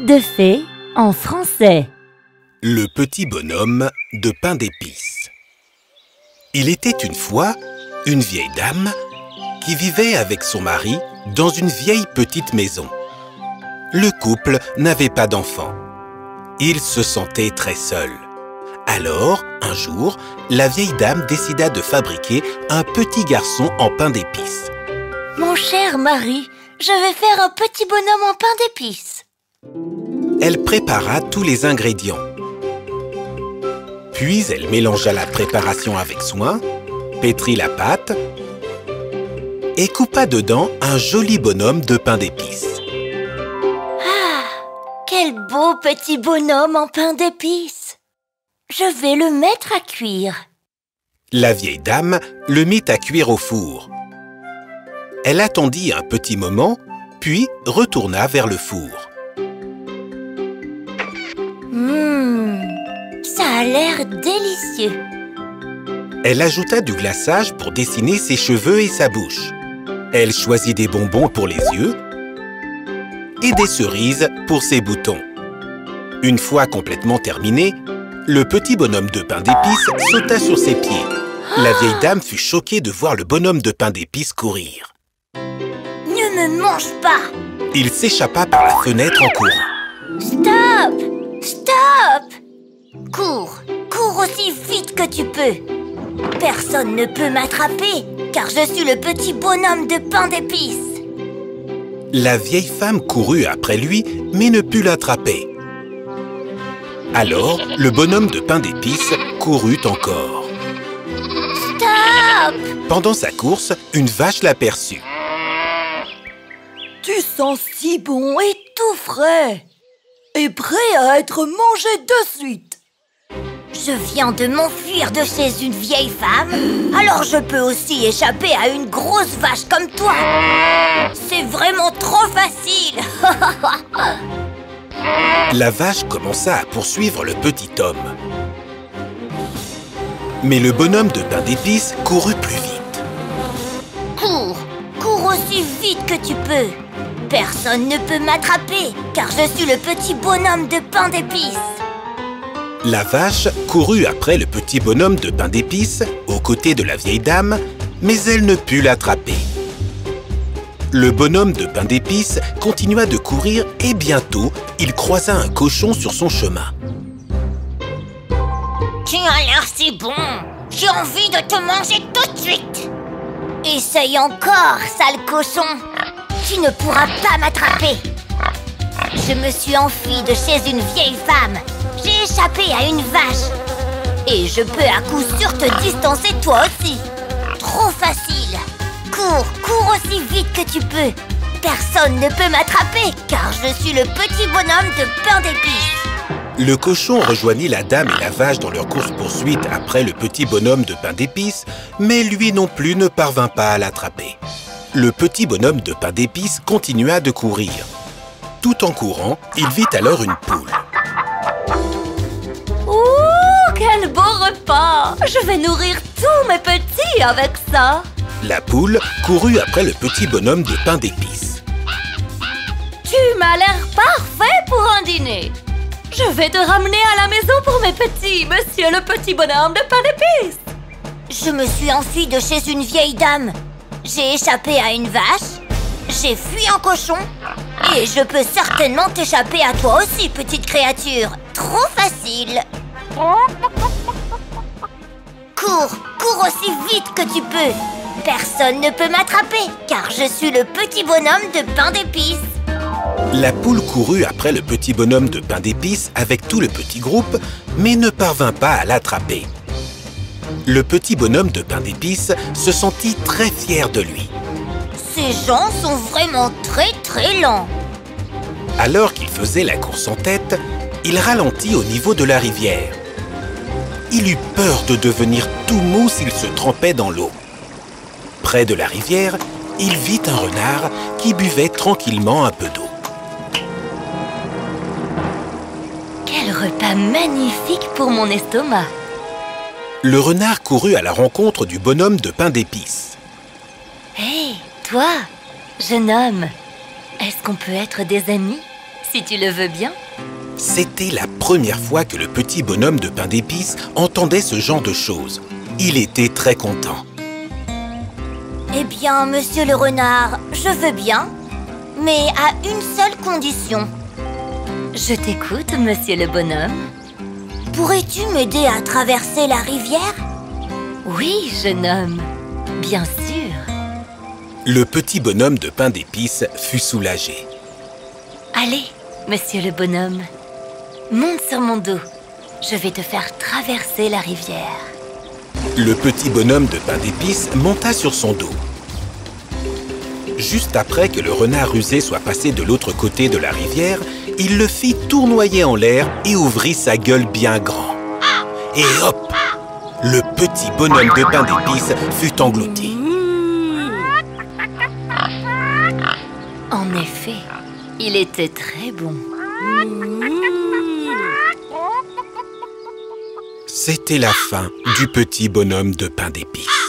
Conte de fées en français. Le petit bonhomme de pain d'épices. Il était une fois une vieille dame qui vivait avec son mari dans une vieille petite maison. Le couple n'avait pas d'enfants. Il se sentait très seul. Alors, un jour, la vieille dame décida de fabriquer un petit garçon en pain d'épices. Mon cher mari, je vais faire un petit bonhomme en pain d'épices. Elle prépara tous les ingrédients. Puis elle mélangea la préparation avec soin, pétrit la pâte et coupa dedans un joli bonhomme de pain d'épices. Ah, quel beau petit bonhomme en pain d'épices. Je vais le mettre à cuire. La vieille dame le mit à cuire au four. Elle attendit un petit moment, puis retourna vers le four. A l'air délicieux. Elle ajouta du glaçage pour dessiner ses cheveux et sa bouche. Elle choisit des bonbons pour les yeux et des cerises pour ses boutons. Une fois complètement terminé, le petit bonhomme de pain d'épices sauta sur ses pieds. La vieille dame fut choquée de voir le bonhomme de pain d'épices courir. Ne me mange pas Il s'échappa par la fenêtre en courant. Stop Stop aussi vite que tu peux Personne ne peut m'attraper, car je suis le petit bonhomme de pain d'épices La vieille femme courut après lui, mais ne put l'attraper. Alors, le bonhomme de pain d'épices courut encore. Stop Pendant sa course, une vache l'aperçut. Tu sens si bon et tout frais Et prêt à être mangé de suite Je viens de m'enfuir de chez une vieille femme, alors je peux aussi échapper à une grosse vache comme toi C'est vraiment trop facile La vache commença à poursuivre le petit homme. Mais le bonhomme de pain d'épices courut plus vite. Cours Cours aussi vite que tu peux Personne ne peut m'attraper, car je suis le petit bonhomme de pain d'épices La vache courut après le petit bonhomme de pain d'épices, aux côtés de la vieille dame, mais elle ne put l'attraper. Le bonhomme de pain d'épices continua de courir et bientôt, il croisa un cochon sur son chemin. Tu as l'air si bon. J'ai envie de te manger tout de suite. Essaye encore, sale cochon. Tu ne pourras pas m'attraper. Je me suis enfui de chez une vieille femme J'ai échappé à une vache Et je peux à coup sûr te distancer toi aussi Trop facile Cours, cours aussi vite que tu peux Personne ne peut m'attraper car je suis le petit bonhomme de pain d'épices Le cochon rejoignit la dame et la vache dans leur course-poursuite après le petit bonhomme de pain d'épices, mais lui non plus ne parvint pas à l'attraper. Le petit bonhomme de pain d'épices continua de courir. Tout en courant, il vit alors une poule. Repas Je vais nourrir tous mes petits avec ça La poule courut après le petit bonhomme de pain d'épices. Tu m'as l'air parfait pour un dîner Je vais te ramener à la maison pour mes petits, monsieur le petit bonhomme de pain d'épices Je me suis enfuie de chez une vieille dame. J'ai échappé à une vache. J'ai fui un cochon. Et je peux certainement t'échapper à toi aussi, petite créature. Trop facile. Cours, cours aussi vite que tu peux. Personne ne peut m'attraper, car je suis le petit bonhomme de pain d'épices. La poule courut après le petit bonhomme de pain d'épices avec tout le petit groupe, mais ne parvint pas à l'attraper. Le petit bonhomme de pain d'épices se sentit très fier de lui. Ces gens sont vraiment très très lents. Alors qu'il faisait la course en tête, il ralentit au niveau de la rivière. Il eut peur de devenir tout mou s'il se trempait dans l'eau. Près de la rivière, il vit un renard qui buvait tranquillement un peu d'eau. Quel repas magnifique pour mon estomac Le renard courut à la rencontre du bonhomme de pain d'épices. Hé, toi, jeune homme Est-ce qu'on peut être des amis si tu le veux bien? C'était la première fois que le petit bonhomme de pain d'épices entendait ce genre de choses. Il était très content. Eh bien, monsieur le renard, je veux bien, mais à une seule condition. Je t'écoute, monsieur le bonhomme. Pourrais-tu m'aider à traverser la rivière? Oui, jeune homme, bien sûr. Le petit bonhomme de pain d'épices fut soulagé. Allez, monsieur le bonhomme, monte sur mon dos. Je vais te faire traverser la rivière. Le petit bonhomme de pain d'épices monta sur son dos. Juste après que le renard rusé soit passé de l'autre côté de la rivière, il le fit tournoyer en l'air et ouvrit sa gueule bien grand. Et hop Le petit bonhomme de pain d'épices fut englouti. En effet, il était très bon. C'était la fin du petit bonhomme de pain d'épices.